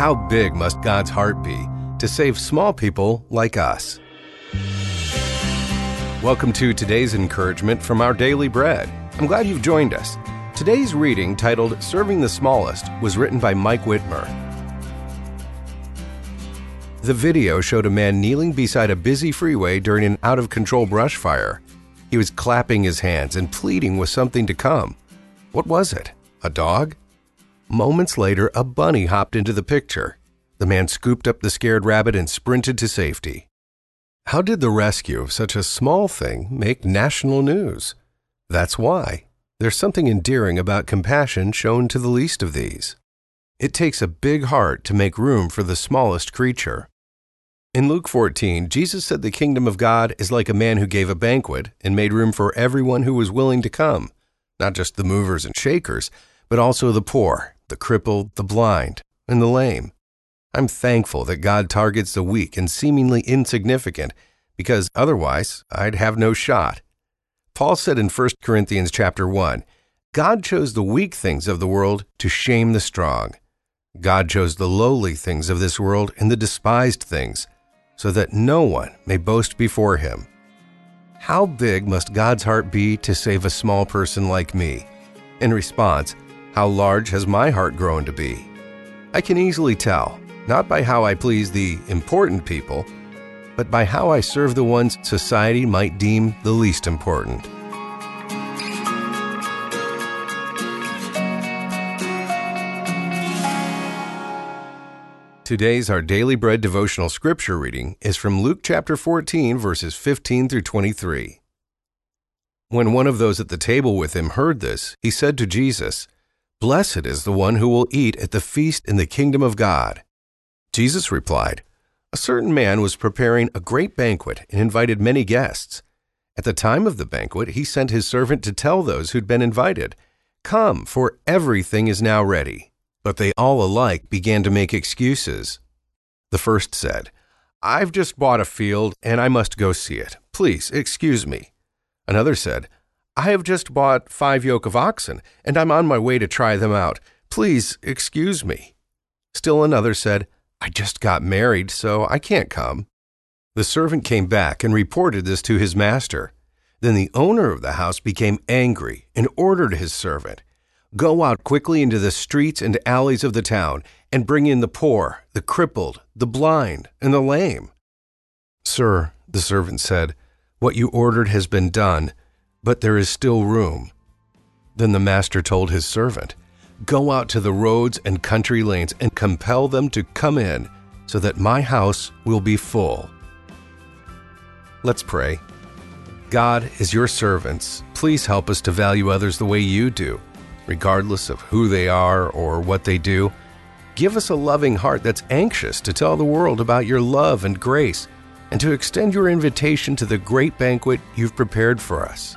How big must God's heart be to save small people like us? Welcome to today's encouragement from our daily bread. I'm glad you've joined us. Today's reading, titled Serving the Smallest, was written by Mike Wittmer. The video showed a man kneeling beside a busy freeway during an out of control brush fire. He was clapping his hands and pleading with something to come. What was it? A dog? Moments later, a bunny hopped into the picture. The man scooped up the scared rabbit and sprinted to safety. How did the rescue of such a small thing make national news? That's why. There's something endearing about compassion shown to the least of these. It takes a big heart to make room for the smallest creature. In Luke 14, Jesus said the kingdom of God is like a man who gave a banquet and made room for everyone who was willing to come, not just the movers and shakers, but also the poor, the crippled, the blind, and the lame. I'm thankful that God targets the weak and seemingly insignificant because otherwise I'd have no shot. Paul said in 1 Corinthians chapter 1, God chose the weak things of the world to shame the strong. God chose the lowly things of this world and the despised things, so that no one may boast before him. How big must God's heart be to save a small person like me? In response, how large has my heart grown to be? I can easily tell, not by how I please the important people, but by how I serve the ones society might deem the least important. Today's Our Daily Bread devotional scripture reading is from Luke chapter 14, verses 15 through 23. When one of those at the table with him heard this, he said to Jesus, Blessed is the one who will eat at the feast in the kingdom of God. Jesus replied, A certain man was preparing a great banquet and invited many guests. At the time of the banquet, he sent his servant to tell those who'd been invited, Come, for everything is now ready. But they all alike began to make excuses. The first said, I've just bought a field and I must go see it. Please excuse me. Another said, I have just bought five yoke of oxen, and I'm on my way to try them out. Please excuse me. Still another said, I just got married, so I can't come. The servant came back and reported this to his master. Then the owner of the house became angry and ordered his servant, Go out quickly into the streets and alleys of the town and bring in the poor, the crippled, the blind, and the lame. Sir, the servant said, What you ordered has been done but there is still room. Then the master told his servant, Go out to the roads and country lanes and compel them to come in, so that my house will be full. Let's pray. God, is your servants, please help us to value others the way you do, regardless of who they are or what they do. Give us a loving heart that's anxious to tell the world about your love and grace, and to extend your invitation to the great banquet you've prepared for us.